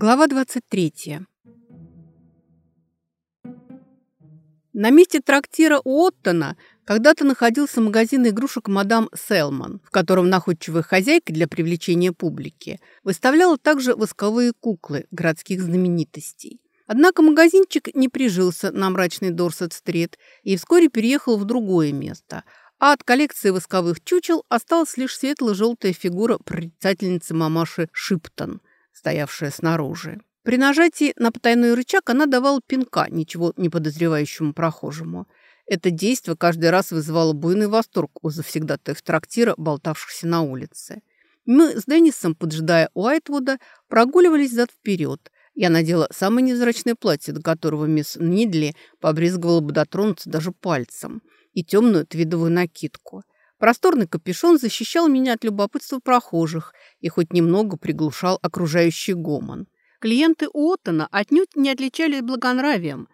Глава 23. На месте трактира Оттона когда-то находился магазин игрушек мадам Селман, в котором находчивая хозяйка для привлечения публики выставляла также восковые куклы городских знаменитостей. Однако магазинчик не прижился на мрачный Дорсет-стрит и вскоре переехал в другое место, а от коллекции восковых чучел осталась лишь светло-желтая фигура прорицательницы мамаши Шиптон – стоявшая снаружи. При нажатии на потайной рычаг она давала пинка ничего не подозревающему прохожему. Это действие каждый раз вызывало буйный восторг у завсегдатаев трактира, болтавшихся на улице. Мы с Деннисом, поджидая Уайтвуда, прогуливались зад-вперед. Я надела самое невзрачное платье, до которого мисс Нидли побрезговала бы дотронуться даже пальцем, и темную твидовую накидку – Просторный капюшон защищал меня от любопытства прохожих и хоть немного приглушал окружающий гомон. Клиенты Уоттона отнюдь не отличались благонравием.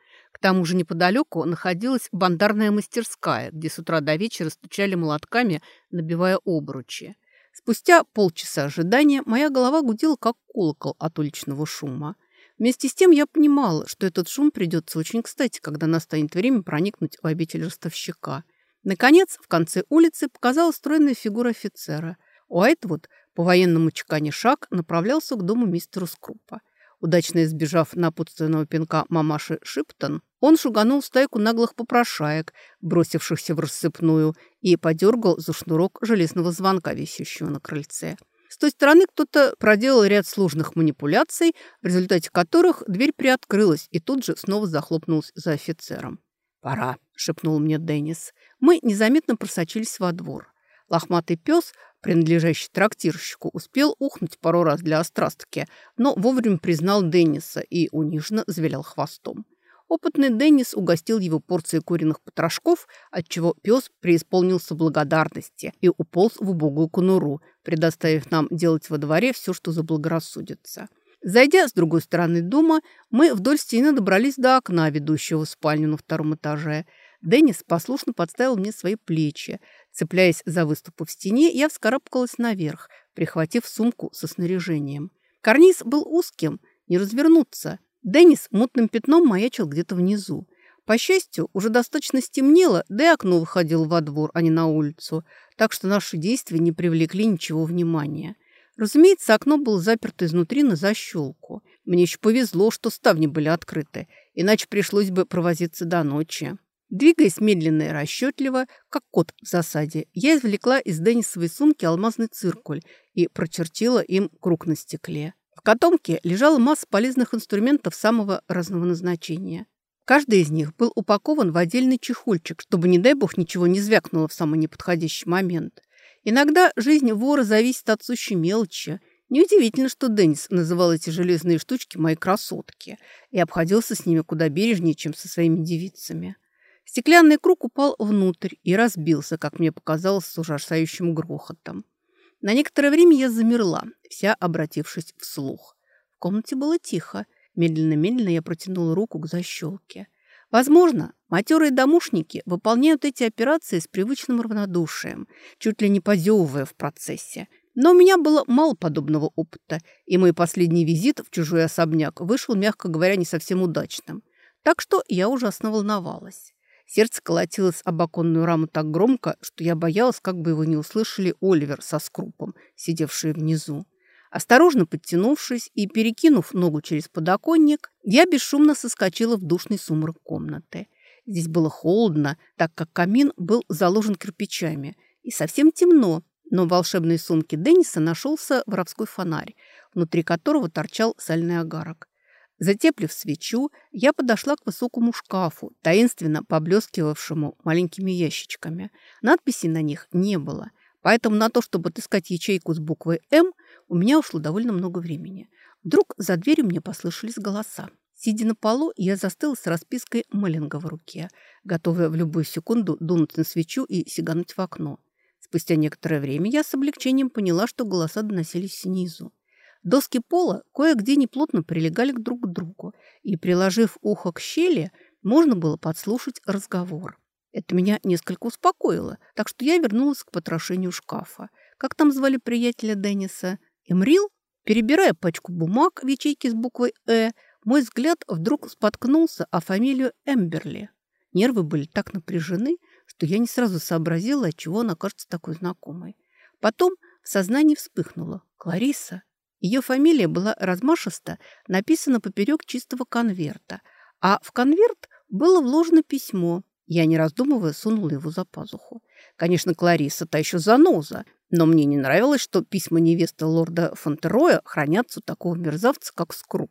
Тому же неподалеку находилась бандарная мастерская, где с утра до вечера стучали молотками, набивая обручи. Спустя полчаса ожидания моя голова гудела, как колокол от уличного шума. Вместе с тем я понимала, что этот шум придется очень кстати, когда настанет время проникнуть в обитель ростовщика – Наконец, в конце улицы показалась стройная фигура офицера. Уайтвуд, по-военному чеканя шаг, направлялся к дому мистера Скрупа. Удачно избежав напутственного пинка мамаши Шиптон, он шуганул стайку наглых попрошаек, бросившихся в рассыпную, и подергал за шнурок железного звонка, висящего на крыльце. С той стороны кто-то проделал ряд сложных манипуляций, в результате которых дверь приоткрылась и тут же снова захлопнулась за офицером. «Пора», — шепнул мне Деннис. Мы незаметно просочились во двор. Лохматый пес, принадлежащий трактирщику, успел ухнуть пару раз для острастки, но вовремя признал Денниса и униженно завилял хвостом. Опытный Деннис угостил его порцией куриных потрошков, отчего пес преисполнился благодарности и уполз в убогую конуру, предоставив нам делать во дворе все, что заблагорассудится. Зайдя с другой стороны дома, мы вдоль стены добрались до окна, ведущего в спальню на втором этаже. Деннис послушно подставил мне свои плечи. Цепляясь за выступы в стене, я вскарабкалась наверх, прихватив сумку со снаряжением. Карниз был узким, не развернуться. Деннис мутным пятном маячил где-то внизу. По счастью, уже достаточно стемнело, да и окно выходило во двор, а не на улицу, так что наши действия не привлекли ничего внимания. Разумеется, окно было заперто изнутри на защелку. Мне еще повезло, что ставни были открыты, иначе пришлось бы провозиться до ночи. Двигаясь медленно и расчетливо, как кот в засаде, я извлекла из Деннисовой сумки алмазный циркуль и прочертила им круг на стекле. Котомке лежала масса полезных инструментов самого разного назначения. Каждый из них был упакован в отдельный чехольчик, чтобы, не дай бог, ничего не звякнуло в самый неподходящий момент. Иногда жизнь вора зависит от сущей мелочи. Неудивительно, что Деннис называл эти железные штучки «мои красотки» и обходился с ними куда бережнее, чем со своими девицами. Стеклянный круг упал внутрь и разбился, как мне показалось, с ужасающим грохотом. На некоторое время я замерла, вся обратившись вслух. В комнате было тихо. Медленно-медленно я протянула руку к защелке. Возможно, матерые домушники выполняют эти операции с привычным равнодушием, чуть ли не позевывая в процессе. Но у меня было мало подобного опыта, и мой последний визит в чужой особняк вышел, мягко говоря, не совсем удачным. Так что я ужасно волновалась. Сердце колотилось об оконную раму так громко, что я боялась, как бы его не услышали Оливер со скрупом, сидевшие внизу. Осторожно подтянувшись и перекинув ногу через подоконник, я бесшумно соскочила в душный сумрак комнаты. Здесь было холодно, так как камин был заложен кирпичами, и совсем темно, но в волшебной сумке Денниса нашелся воровской фонарь, внутри которого торчал сальный огарок. Затеплив свечу, я подошла к высокому шкафу, таинственно поблескивавшему маленькими ящичками. Надписей на них не было, поэтому на то, чтобы отыскать ячейку с буквой «М», у меня ушло довольно много времени. Вдруг за дверью мне послышались голоса. Сидя на полу, я застыла с распиской Меллинга в руке, готовая в любую секунду дунуть на свечу и сигануть в окно. Спустя некоторое время я с облегчением поняла, что голоса доносились снизу. Доски пола кое-где неплотно прилегали друг к другу, и, приложив ухо к щели, можно было подслушать разговор. Это меня несколько успокоило, так что я вернулась к потрошению шкафа. Как там звали приятеля Денниса? Эмрил? Перебирая пачку бумаг в ячейке с буквой «Э», мой взгляд вдруг споткнулся о фамилию Эмберли. Нервы были так напряжены, что я не сразу сообразила, отчего она кажется такой знакомой. Потом в сознании вспыхнуло. Клариса. Ее фамилия была размашисто написана поперек чистого конверта, а в конверт было вложено письмо. Я, не раздумывая, сунула его за пазуху. Конечно, Клариса та еще заноза, но мне не нравилось, что письма невесты лорда Фонтероя хранятся у такого мерзавца, как Скруп.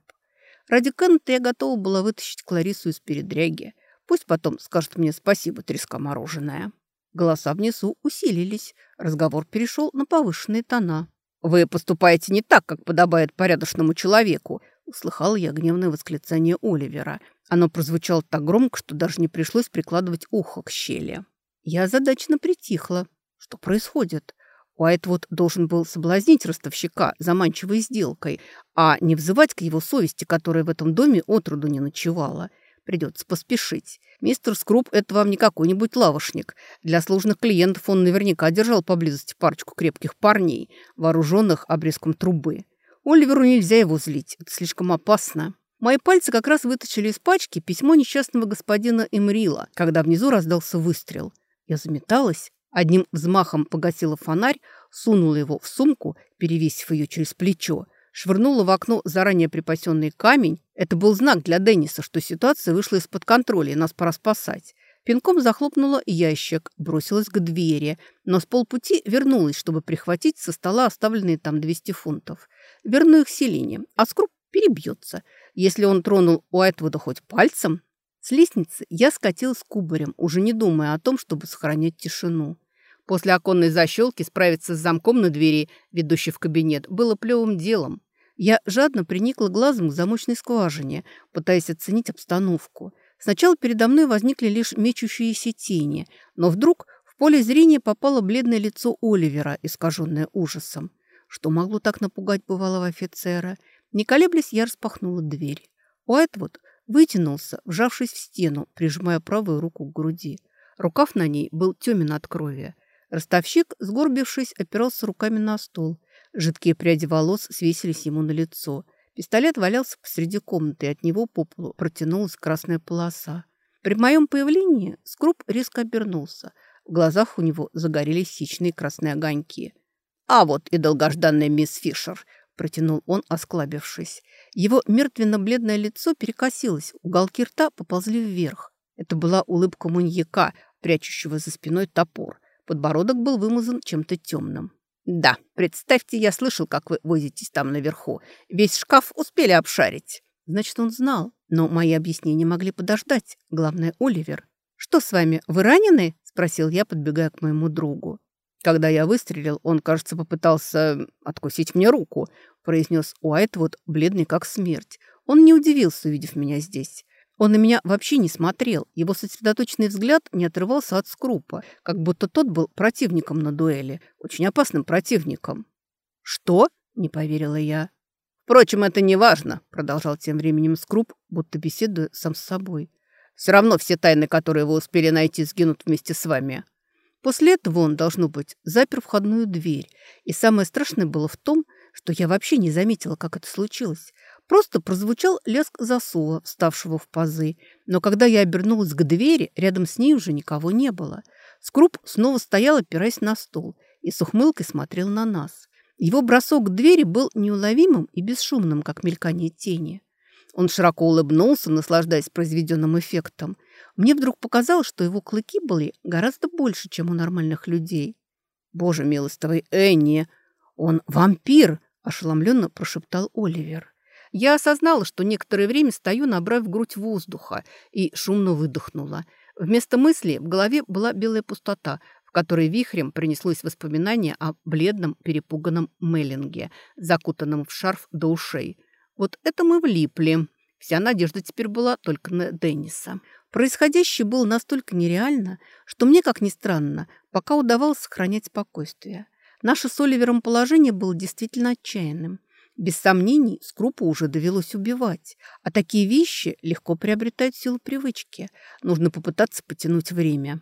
Ради Кеннета я готова была вытащить Кларису из передряги. Пусть потом скажет мне спасибо, треска мороженое. Голоса внизу усилились. Разговор перешел на повышенные тона. «Вы поступаете не так, как подобает порядочному человеку», услыхал я гневное восклицание Оливера. Оно прозвучало так громко, что даже не пришлось прикладывать ухо к щели. Я озадаченно притихла. Что происходит? Уайтвуд должен был соблазнить ростовщика заманчивой сделкой, а не взывать к его совести, которая в этом доме отроду не ночевала. Придется поспешить. Мистер Скруп – это вам не какой-нибудь лавошник. Для сложных клиентов он наверняка держал поблизости парочку крепких парней, вооруженных обрезком трубы. Оливеру нельзя его злить, это слишком опасно. Мои пальцы как раз вытащили из пачки письмо несчастного господина Эмрила, когда внизу раздался выстрел. Я заметалась, одним взмахом погасила фонарь, сунула его в сумку, перевесив ее через плечо, швырнула в окно заранее припасенный камень. Это был знак для Денниса, что ситуация вышла из-под контроля и нас пора спасать. Пинком захлопнула ящик, бросилась к двери, но с полпути вернулась, чтобы прихватить со стола оставленные там 200 фунтов. Верну их Селине, а Скруп перебьется. Если он тронул Уайтвуда хоть пальцем... С лестницы я скатилась кубарем, уже не думая о том, чтобы сохранять тишину. После оконной защелки справиться с замком на двери, ведущей в кабинет, было плевым делом. Я жадно приникла глазом к замочной скважине, пытаясь оценить обстановку. Сначала передо мной возникли лишь мечущиеся тени, но вдруг в поле зрения попало бледное лицо Оливера, искаженное ужасом. Что могло так напугать бывалого офицера? Не колеблясь, я распахнула дверь. Уайтвуд вытянулся, вжавшись в стену, прижимая правую руку к груди. Рукав на ней был темен от крови. Ростовщик, сгорбившись, опирался руками на стол. Жидкие пряди волос свесились ему на лицо. Пистолет валялся посреди комнаты, и от него по полу протянулась красная полоса. При моем появлении Скруп резко обернулся. В глазах у него загорелись хищные красные огоньки. «А вот и долгожданная мисс Фишер!» – протянул он, осклабившись. Его мертвенно-бледное лицо перекосилось, уголки рта поползли вверх. Это была улыбка маньяка, прячущего за спиной топор. Подбородок был вымазан чем-то темным. «Да, представьте, я слышал, как вы возитесь там наверху. Весь шкаф успели обшарить». Значит, он знал, но мои объяснения могли подождать. Главное, Оливер. «Что с вами, вы ранены?» – спросил я, подбегая к моему другу. Когда я выстрелил, он, кажется, попытался откусить мне руку, произнес Уайтвуд, бледный как смерть. Он не удивился, увидев меня здесь. Он на меня вообще не смотрел. Его сосредоточенный взгляд не отрывался от скрупа, как будто тот был противником на дуэли, очень опасным противником. «Что?» – не поверила я. «Впрочем, это не важно», – продолжал тем временем скруп, будто беседуя сам с собой. «Все равно все тайны, которые вы успели найти, сгинут вместе с вами». После этого он, должно быть, запер входную дверь. И самое страшное было в том, что я вообще не заметила, как это случилось. Просто прозвучал лязг засова, вставшего в пазы. Но когда я обернулась к двери, рядом с ней уже никого не было. Скруп снова стоял, опираясь на стол, и с ухмылкой смотрел на нас. Его бросок к двери был неуловимым и бесшумным, как мелькание тени. Он широко улыбнулся, наслаждаясь произведенным эффектом. Мне вдруг показалось, что его клыки были гораздо больше, чем у нормальных людей. «Боже милостивый Энни! Он вампир!» – ошеломленно прошептал Оливер. Я осознала, что некоторое время стою, набрав грудь воздуха, и шумно выдохнула. Вместо мысли в голове была белая пустота, в которой вихрем принеслось воспоминание о бледном, перепуганном Меллинге, закутанном в шарф до ушей. Вот это мы влипли. Вся надежда теперь была только на Денниса. Происходящее было настолько нереально, что мне, как ни странно, пока удавалось сохранять спокойствие. Наше с Оливером положение было действительно отчаянным. Без сомнений, Скрупу уже довелось убивать, а такие вещи легко приобретают силу привычки. Нужно попытаться потянуть время.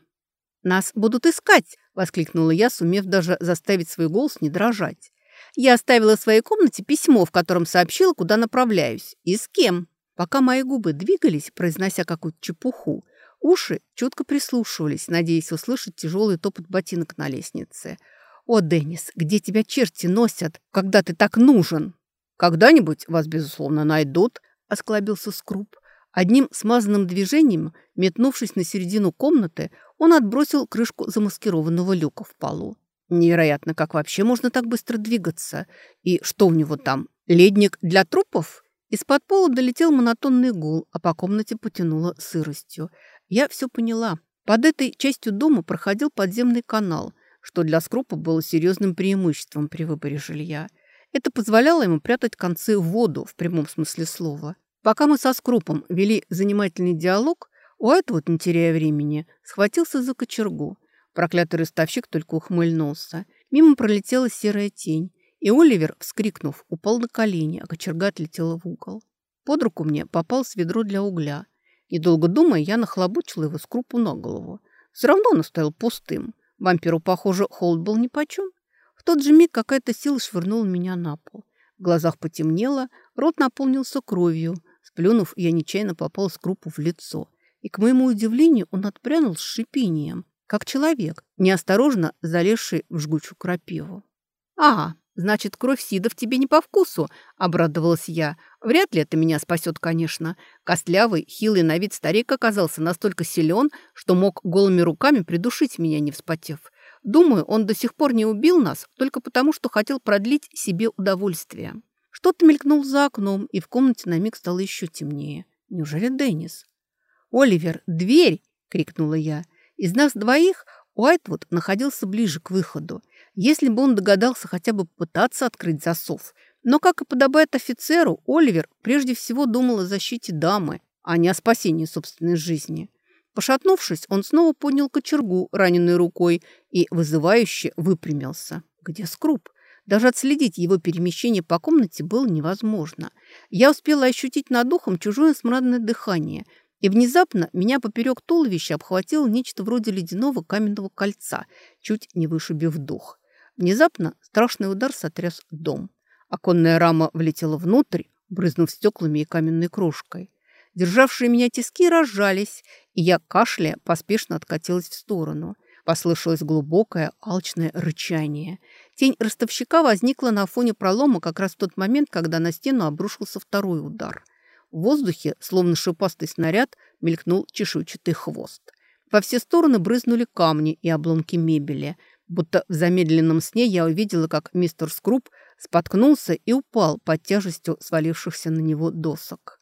«Нас будут искать!» – воскликнула я, сумев даже заставить свой голос не дрожать. «Я оставила в своей комнате письмо, в котором сообщила, куда направляюсь и с кем». Пока мои губы двигались, произнося какую-то чепуху, уши чутко прислушивались, надеясь услышать тяжелый топот ботинок на лестнице. «О, Деннис, где тебя черти носят, когда ты так нужен?» «Когда-нибудь вас, безусловно, найдут», – осклабился Скруп. Одним смазанным движением, метнувшись на середину комнаты, он отбросил крышку замаскированного люка в полу. Невероятно, как вообще можно так быстро двигаться. И что у него там? Ледник для трупов? Из-под пола долетел монотонный гул, а по комнате потянуло сыростью. Я все поняла. Под этой частью дома проходил подземный канал, что для Скрупа было серьезным преимуществом при выборе жилья – это позволяло ему прятать концы в воду в прямом смысле слова. Пока мы со Скрупом вели занимательный диалог, Уайтвуд, не теряя времени, схватился за кочергу. Проклятый ростовщик только ухмыльнулся. Мимо пролетела серая тень, и Оливер, вскрикнув, упал на колени, а кочерга отлетела в угол. Под руку мне попал с ведро для угля. Недолго думая, я нахлобучила его скрупу на голову. Все равно он стоял пустым. Вампиру, похоже, холод был нипочем. В тот же миг какая-то сила швырнула меня на пол. В глазах потемнело, рот наполнился кровью. Сплюнув, я нечаянно попал с крупу в лицо. И, к моему удивлению, он отпрянул с шипением, как человек, неосторожно залезший в жгучую крапиву. «А, значит, кровь Сидов тебе не по вкусу», — обрадовалась я. «Вряд ли это меня спасет, конечно. Костлявый, хилый на вид старик оказался настолько силен, что мог голыми руками придушить меня, не вспотев. Думаю, он до сих пор не убил нас только потому, что хотел продлить себе удовольствие. Что-то мелькнул за окном, и в комнате на миг стало еще темнее. Неужели Деннис? «Оливер, дверь!» — крикнула я. Из нас двоих Уайтвуд находился ближе к выходу. Если бы он догадался хотя бы пытаться открыть засов. Но, как и подобает офицеру, Оливер прежде всего думал о защите дамы, а не о спасении собственной жизни. Пошатнувшись, он снова поднял кочергу раненой рукой и вызывающе выпрямился. Где скруп? Даже отследить его перемещение по комнате было невозможно. Я успела ощутить над духом чужое смрадное дыхание, и внезапно меня поперек туловища обхватило нечто вроде ледяного каменного кольца, чуть не вышибив дух. Внезапно страшный удар сотряс дом. Оконная рама влетела внутрь, брызнув стеклами и каменной крошкой. Державшие меня тиски разжались, и я, кашляя, поспешно откатилась в сторону. Послышалось глубокое, алчное рычание. Тень ростовщика возникла на фоне пролома как раз в тот момент, когда на стену обрушился второй удар. В воздухе, словно шипастый снаряд, мелькнул чешуйчатый хвост. Во все стороны брызнули камни и обломки мебели. Будто в замедленном сне я увидела, как мистер Скруп споткнулся и упал под тяжестью свалившихся на него досок.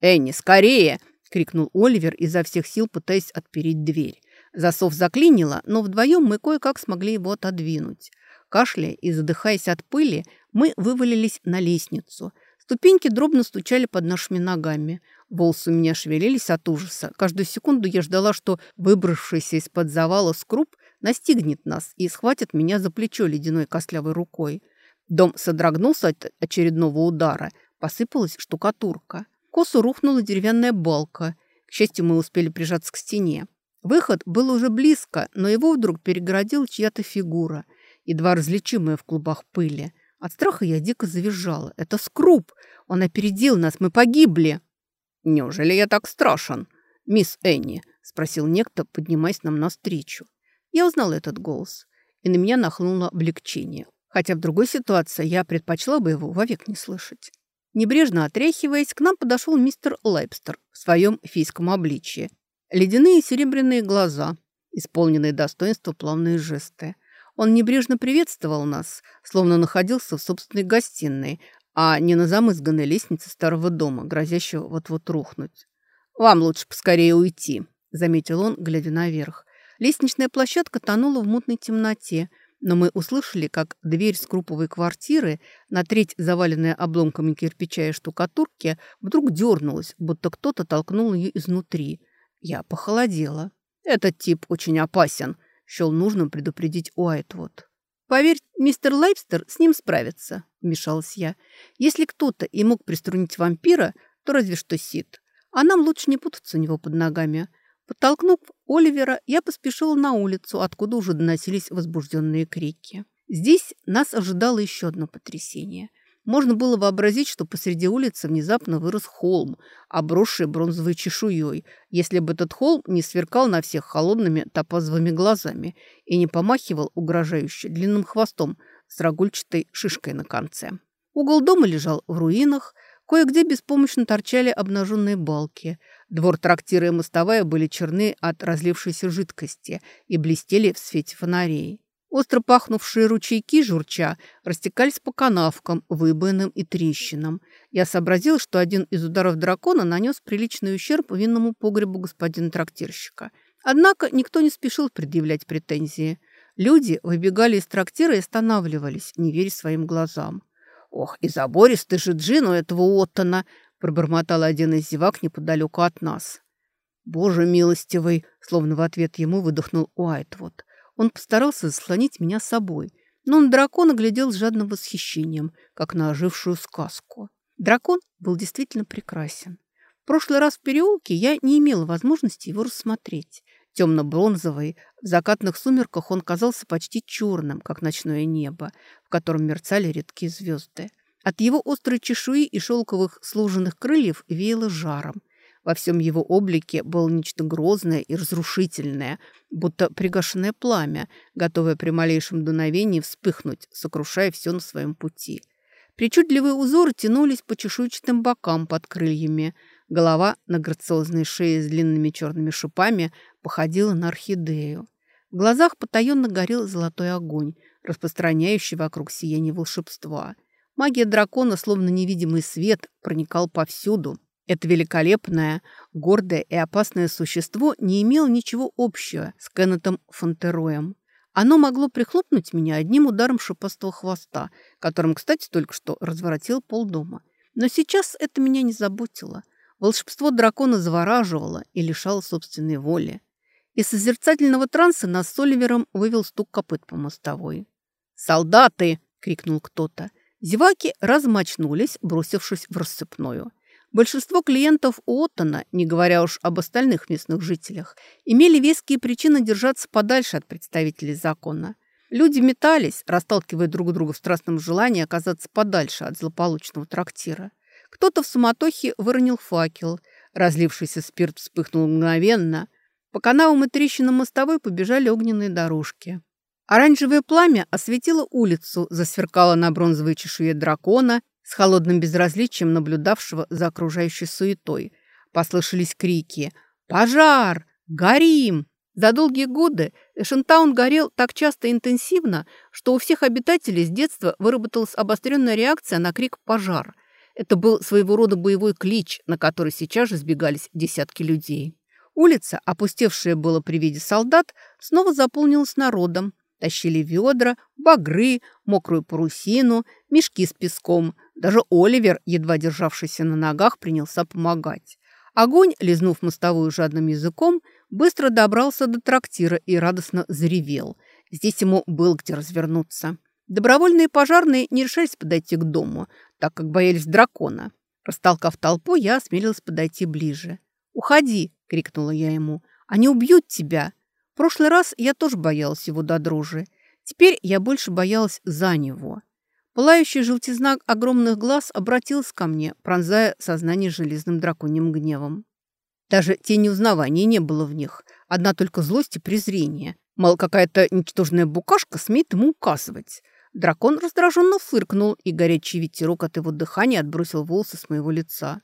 «Энни, скорее!» — крикнул Оливер, изо всех сил пытаясь отпереть дверь. Засов заклинило, но вдвоем мы кое-как смогли его отодвинуть. Кашляя и задыхаясь от пыли, мы вывалились на лестницу. Ступеньки дробно стучали под нашими ногами. Волосы у меня шевелились от ужаса. Каждую секунду я ждала, что выбравшийся из-под завала скруп настигнет нас и схватит меня за плечо ледяной костлявой рукой. Дом содрогнулся от очередного удара. Посыпалась штукатурка косу рухнула деревянная балка. К счастью, мы успели прижаться к стене. Выход был уже близко, но его вдруг перегородила чья-то фигура, едва различимая в клубах пыли. От страха я дико завизжала. «Это Скруп! Он опередил нас! Мы погибли!» «Неужели я так страшен?» «Мисс Энни?» – спросил некто, поднимаясь нам навстречу. Я узнал этот голос, и на меня нахлынуло облегчение. Хотя в другой ситуации я предпочла бы его вовек не слышать. Небрежно отряхиваясь, к нам подошел мистер Лайпстер в своем фийском обличье. Ледяные серебряные глаза, исполненные достоинства плавные жесты. Он небрежно приветствовал нас, словно находился в собственной гостиной, а не на замызганной лестнице старого дома, грозящего вот-вот рухнуть. «Вам лучше поскорее уйти», — заметил он, глядя наверх. Лестничная площадка тонула в мутной темноте, но мы услышали, как дверь скруповой квартиры, на треть заваленная обломками кирпича и штукатурки, вдруг дернулась, будто кто-то толкнул ее изнутри. Я похолодела. «Этот тип очень опасен», — счел нужным предупредить Уайтвуд. «Поверь, мистер Лайпстер с ним справится», – вмешалась я. «Если кто-то и мог приструнить вампира, то разве что Сид. А нам лучше не путаться у него под ногами». Подтолкнув Оливера, я поспешила на улицу, откуда уже доносились возбужденные крики. Здесь нас ожидало еще одно потрясение. Можно было вообразить, что посреди улицы внезапно вырос холм, обросший бронзовой чешуей, если бы этот холм не сверкал на всех холодными топазовыми глазами и не помахивал угрожающе длинным хвостом с рогульчатой шишкой на конце. Угол дома лежал в руинах, кое-где беспомощно торчали обнаженные балки. Двор трактира и мостовая были черны от разлившейся жидкости и блестели в свете фонарей. Остро пахнувшие ручейки журча растекались по канавкам, выбоинам и трещинам. Я сообразил, что один из ударов дракона нанес приличный ущерб винному погребу господина трактирщика. Однако никто не спешил предъявлять претензии. Люди выбегали из трактира и останавливались, не веря своим глазам. «Ох, и забористый же джин у этого Оттона!» пробормотал один из зевак неподалеку от нас. «Боже милостивый!» словно в ответ ему выдохнул Уайтвуд. Он постарался заслонить меня собой, но на дракона глядел с жадным восхищением, как на ожившую сказку. Дракон был действительно прекрасен. В прошлый раз в переулке я не имела возможности его рассмотреть. Темно-бронзовый, в закатных сумерках он казался почти черным, как ночное небо, в котором мерцали редкие звезды. От его острой чешуи и шелковых служенных крыльев веяло жаром. Во всем его облике было нечто грозное и разрушительное, будто пригашенное пламя, готовое при малейшем дуновении вспыхнуть, сокрушая все на своем пути. Причудливые узоры тянулись по чешуйчатым бокам под крыльями. Голова на грациозной шее с длинными черными шипами походила на орхидею. В глазах потаенно горел золотой огонь, распространяющий вокруг сияние волшебства. Магия дракона, словно невидимый свет, проникал повсюду, это великолепное, гордое и опасное существо не имело ничего общего с Кеннетом Фонтероем. Оно могло прихлопнуть меня одним ударом шипастого хвоста, которым, кстати, только что разворотил полдома. Но сейчас это меня не заботило. Волшебство дракона завораживало и лишало собственной воли. Из созерцательного транса нас с Оливером вывел стук копыт по мостовой. «Солдаты!» — крикнул кто-то. Зеваки размочнулись, бросившись в рассыпную. Большинство клиентов Уоттона, не говоря уж об остальных местных жителях, имели веские причины держаться подальше от представителей закона. Люди метались, расталкивая друг друга в страстном желании оказаться подальше от злополучного трактира. Кто-то в суматохе выронил факел. Разлившийся спирт вспыхнул мгновенно. По канавам и трещинам мостовой побежали огненные дорожки. Оранжевое пламя осветило улицу, засверкало на бронзовой чешуе дракона с холодным безразличием наблюдавшего за окружающей суетой. Послышались крики «Пожар! Горим!» За долгие годы Эшентаун горел так часто и интенсивно, что у всех обитателей с детства выработалась обостренная реакция на крик «пожар». Это был своего рода боевой клич, на который сейчас же сбегались десятки людей. Улица, опустевшая было при виде солдат, снова заполнилась народом. Тащили ведра, багры, мокрую парусину, мешки с песком. Даже Оливер, едва державшийся на ногах, принялся помогать. Огонь, лизнув мостовую жадным языком, быстро добрался до трактира и радостно заревел. Здесь ему был где развернуться. Добровольные пожарные не решались подойти к дому, так как боялись дракона. Растолкав толпу, я осмелилась подойти ближе. «Уходи!» — крикнула я ему. «Они убьют тебя!» В прошлый раз я тоже боялась его до дрожи. Теперь я больше боялась за него. Пылающий желтизна огромных глаз обратился ко мне, пронзая сознание железным драконьим гневом. Даже тени узнавания не было в них, одна только злость и презрение. Мол, какая-то ничтожная букашка смеет ему указывать. Дракон раздраженно фыркнул, и горячий ветерок от его дыхания отбросил волосы с моего лица.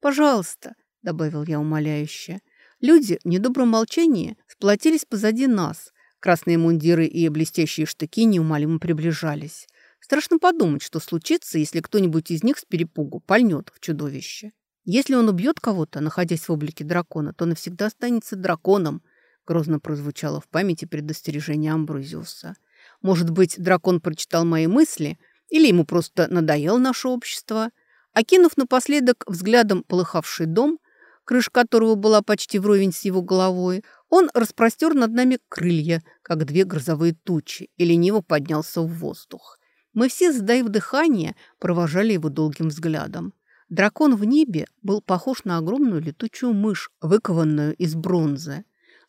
«Пожалуйста», — добавил я умоляюще. Люди в недобром молчании сплотились позади нас. Красные мундиры и блестящие штыки неумолимо приближались. Страшно подумать, что случится, если кто-нибудь из них с перепугу пальнет в чудовище. Если он убьет кого-то, находясь в облике дракона, то навсегда останется драконом, грозно прозвучало в памяти предостережение Амбрузиуса. Может быть, дракон прочитал мои мысли, или ему просто надоело наше общество. Окинув напоследок взглядом полыхавший дом, крыша которого была почти вровень с его головой, Он распростер над нами крылья, как две грозовые тучи, и лениво поднялся в воздух. Мы все, сдаив дыхание, провожали его долгим взглядом. Дракон в небе был похож на огромную летучую мышь, выкованную из бронзы.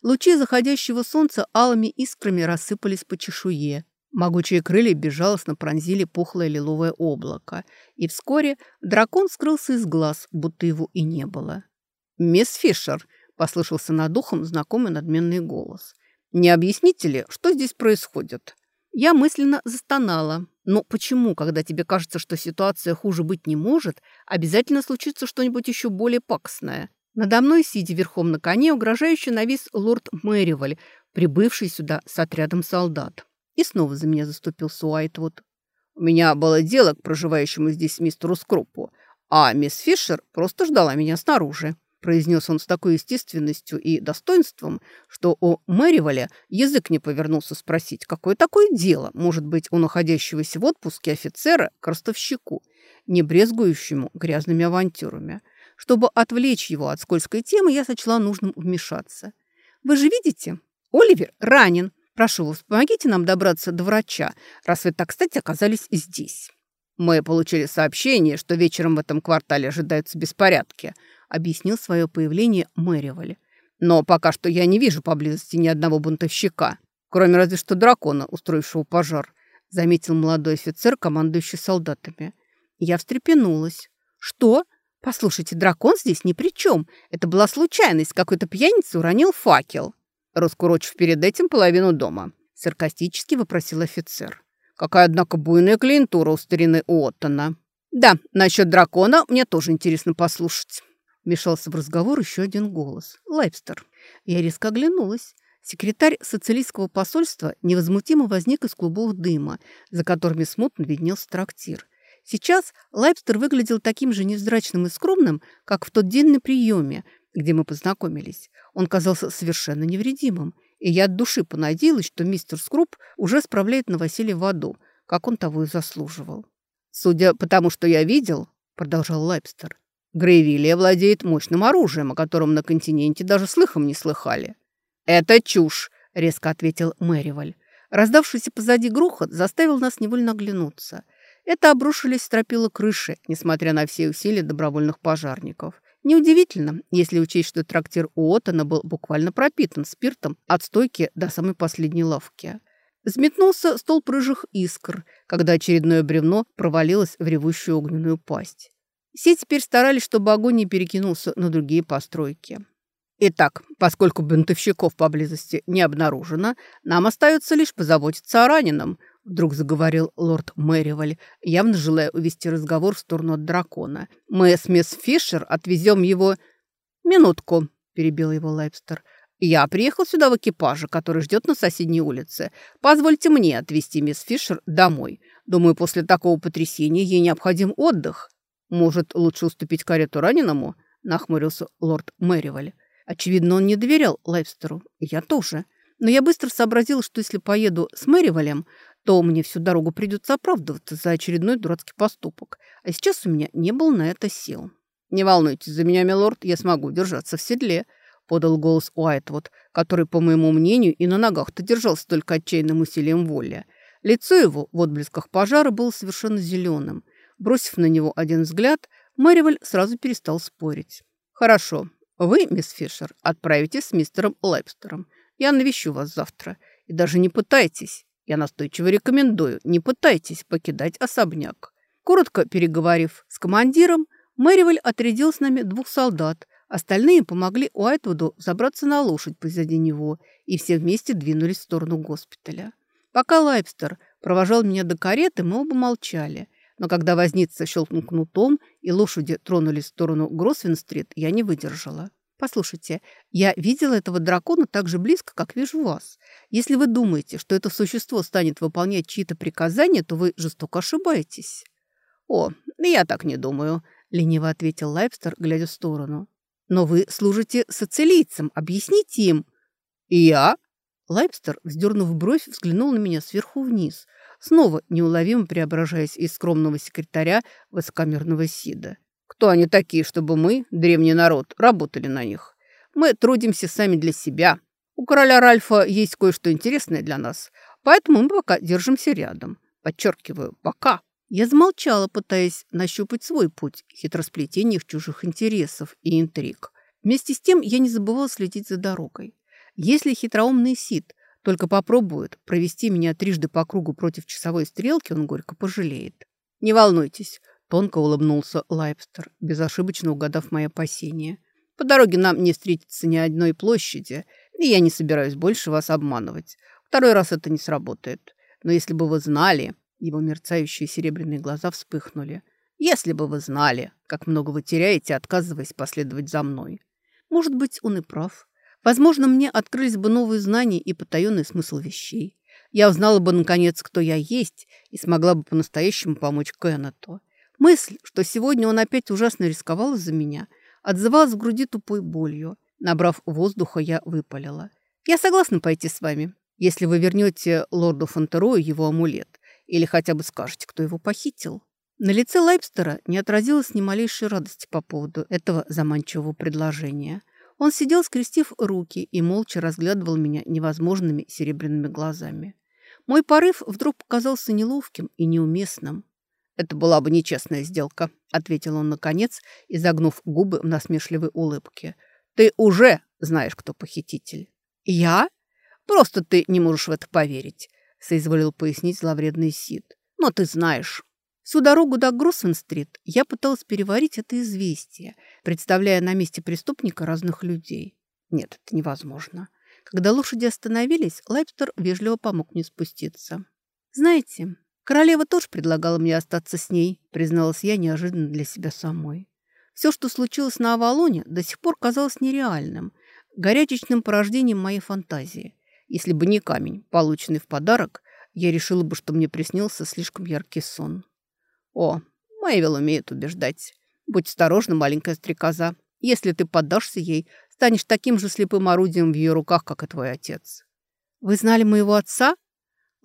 Лучи заходящего солнца алыми искрами рассыпались по чешуе. Могучие крылья безжалостно пронзили пухлое лиловое облако, и вскоре дракон скрылся из глаз, будто его и не было. «Мисс Фишер!» – послышался над духом знакомый надменный голос. «Не объясните ли, что здесь происходит?» Я мысленно застонала. Но почему, когда тебе кажется, что ситуация хуже быть не может, обязательно случится что-нибудь еще более пакостное? Надо мной, сидя верхом на коне, угрожающе навис лорд Мэриваль, прибывший сюда с отрядом солдат. И снова за меня заступился Уайтвуд. У меня было дело к проживающему здесь мистеру Скруппу, а мисс Фишер просто ждала меня снаружи произнес он с такой естественностью и достоинством, что у Мэриваля язык не повернулся спросить, какое такое дело может быть у находящегося в отпуске офицера к ростовщику, не брезгующему грязными авантюрами. Чтобы отвлечь его от скользкой темы, я сочла нужным вмешаться. «Вы же видите, Оливер ранен. Прошу вас, помогите нам добраться до врача, раз вы так, кстати, оказались здесь». «Мы получили сообщение, что вечером в этом квартале ожидаются беспорядки», объяснил свое появление Мэриваль. «Но пока что я не вижу поблизости ни одного бунтовщика, кроме разве что дракона, устроившего пожар», заметил молодой офицер, командующий солдатами. Я встрепенулась. «Что? Послушайте, дракон здесь ни при чем. Это была случайность. Какой-то пьяница уронил факел». «Раскурочив перед этим половину дома», саркастически вопросил офицер. «Какая, однако, буйная клиентура у старины Уоттона». «Да, насчет дракона мне тоже интересно послушать». Вмешался в разговор еще один голос. Лайпстер. Я резко оглянулась. Секретарь социлийского посольства невозмутимо возник из клубов дыма, за которыми смутно виднелся трактир. Сейчас Лайпстер выглядел таким же невзрачным и скромным, как в тот день на приеме, где мы познакомились. Он казался совершенно невредимым, и я от души понадеялась, что мистер Скруп уже справляет новоселье в аду, как он того и заслуживал. «Судя по тому, что я видел», — продолжал Лайпстер, Грейвилия владеет мощным оружием, о котором на континенте даже слыхом не слыхали. «Это чушь», — резко ответил Мэриваль. Раздавшийся позади грохот заставил нас невольно оглянуться. Это обрушились стропила крыши, несмотря на все усилия добровольных пожарников. Неудивительно, если учесть, что трактир Уоттона был буквально пропитан спиртом от стойки до самой последней лавки. Взметнулся стол рыжих искр, когда очередное бревно провалилось в ревущую огненную пасть. Все теперь старались, чтобы огонь не перекинулся на другие постройки. Итак, поскольку бунтовщиков поблизости не обнаружено, нам остается лишь позаботиться о раненом, вдруг заговорил лорд Мэриваль, явно желая увести разговор в сторону от дракона. Мы с мисс Фишер отвезем его... Минутку, перебил его Лайпстер. Я приехал сюда в экипаже, который ждет на соседней улице. Позвольте мне отвезти мисс Фишер домой. Думаю, после такого потрясения ей необходим отдых. «Может, лучше уступить карету раненому?» – нахмурился лорд Мэриваль. Очевидно, он не доверял Лайфстеру. Я тоже. Но я быстро сообразил, что если поеду с Мэривалем, то мне всю дорогу придется оправдываться за очередной дурацкий поступок. А сейчас у меня не было на это сил. «Не волнуйтесь за меня, милорд, я смогу держаться в седле», — подал голос Уайтвуд, который, по моему мнению, и на ногах-то держался только отчаянным усилием воли. Лицо его в отблесках пожара было совершенно зеленым — Бросив на него один взгляд, Мэриваль сразу перестал спорить. «Хорошо. Вы, мисс Фишер, отправитесь с мистером Лайпстером. Я навещу вас завтра. И даже не пытайтесь, я настойчиво рекомендую, не пытайтесь покидать особняк». Коротко переговорив с командиром, Мэриваль отрядил с нами двух солдат. Остальные помогли Уайтвуду забраться на лошадь позади него, и все вместе двинулись в сторону госпиталя. Пока Лайпстер провожал меня до кареты, мы оба молчали – но когда возница щелкнул кнутом и лошади тронулись в сторону Гросвин-стрит, я не выдержала. «Послушайте, я видела этого дракона так же близко, как вижу вас. Если вы думаете, что это существо станет выполнять чьи-то приказания, то вы жестоко ошибаетесь». «О, я так не думаю», — лениво ответил Лайпстер, глядя в сторону. «Но вы служите социлийцам. Объясните им». «И я?» Лайпстер, вздернув бровь, взглянул на меня сверху вниз, снова неуловимо преображаясь из скромного секретаря в высокомерного сида. «Кто они такие, чтобы мы, древний народ, работали на них? Мы трудимся сами для себя. У короля Ральфа есть кое-что интересное для нас, поэтому мы пока держимся рядом. Подчеркиваю, пока. Я замолчала, пытаясь нащупать свой путь хитросплетениях чужих интересов и интриг. Вместе с тем я не забывала следить за дорогой. Если хитроумный Сид только попробует провести меня трижды по кругу против часовой стрелки, он горько пожалеет. «Не волнуйтесь», — тонко улыбнулся Лайпстер, безошибочно угадав мои опасения. «По дороге нам не встретится ни одной площади, и я не собираюсь больше вас обманывать. Второй раз это не сработает. Но если бы вы знали...» Его мерцающие серебряные глаза вспыхнули. «Если бы вы знали, как много вы теряете, отказываясь последовать за мной». Может быть, он и прав. Возможно, мне открылись бы новые знания и потаенный смысл вещей. Я узнала бы, наконец, кто я есть, и смогла бы по-настоящему помочь Кеннету. Мысль, что сегодня он опять ужасно рисковал из-за меня, отзывалась в груди тупой болью. Набрав воздуха, я выпалила. «Я согласна пойти с вами, если вы вернете лорду Фонтерою его амулет, или хотя бы скажете, кто его похитил». На лице Лайпстера не отразилось ни малейшей радости по поводу этого заманчивого предложения – он сидел, скрестив руки, и молча разглядывал меня невозможными серебряными глазами. Мой порыв вдруг показался неловким и неуместным. «Это была бы нечестная сделка», — ответил он наконец, изогнув губы в насмешливой улыбке. «Ты уже знаешь, кто похититель». «Я? Просто ты не можешь в это поверить», — соизволил пояснить зловредный Сид. «Но ты знаешь». Всю дорогу до Гроссвен-стрит я пыталась переварить это известие, представляя на месте преступника разных людей. Нет, это невозможно. Когда лошади остановились, Лайпстер вежливо помог мне спуститься. «Знаете, королева тоже предлагала мне остаться с ней», призналась я неожиданно для себя самой. Все, что случилось на Авалоне, до сих пор казалось нереальным, горячечным порождением моей фантазии. Если бы не камень, полученный в подарок, я решила бы, что мне приснился слишком яркий сон. О, Мэйвилл умеет убеждать. Будь осторожна, маленькая стрекоза. Если ты поддашься ей, станешь таким же слепым орудием в ее руках, как и твой отец. Вы знали моего отца?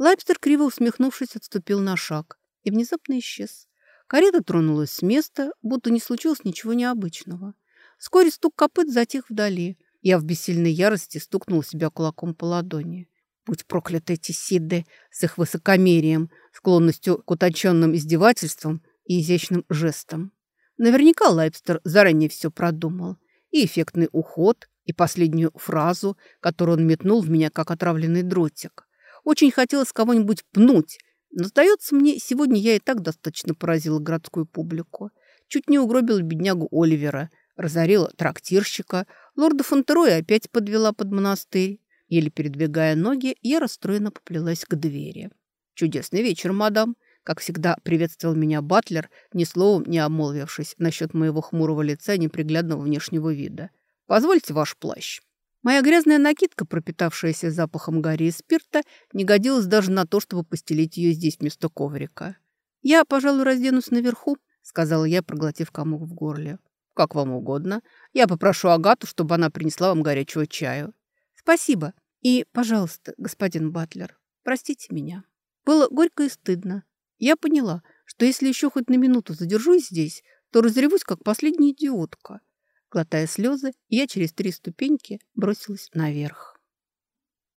Лайпстер, криво усмехнувшись, отступил на шаг и внезапно исчез. Карета тронулась с места, будто не случилось ничего необычного. Вскоре стук копыт затих вдали. Я в бессильной ярости стукнула себя кулаком по ладони. Будь прокляты эти сиды с их высокомерием, склонностью к утонченным издевательствам и изящным жестам. Наверняка Лайпстер заранее все продумал. И эффектный уход, и последнюю фразу, которую он метнул в меня, как отравленный дротик. Очень хотелось кого-нибудь пнуть, но, сдается мне, сегодня я и так достаточно поразила городскую публику. Чуть не угробила беднягу Оливера, разорила трактирщика, лорда Фонтероя опять подвела под монастырь. Еле передвигая ноги, я расстроенно поплелась к двери. «Чудесный вечер, мадам!» Как всегда, приветствовал меня Батлер, ни словом не обмолвившись насчет моего хмурого лица и неприглядного внешнего вида. «Позвольте ваш плащ». Моя грязная накидка, пропитавшаяся запахом гари и спирта, не годилась даже на то, чтобы постелить ее здесь вместо коврика. «Я, пожалуй, разденусь наверху», — сказала я, проглотив комок в горле. «Как вам угодно. Я попрошу Агату, чтобы она принесла вам горячего чаю». «Спасибо», и, пожалуйста, господин Батлер, простите меня. Было горько и стыдно. Я поняла, что если еще хоть на минуту задержусь здесь, то разревусь, как последняя идиотка. Глотая слезы, я через три ступеньки бросилась наверх.